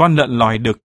con lợn lòi được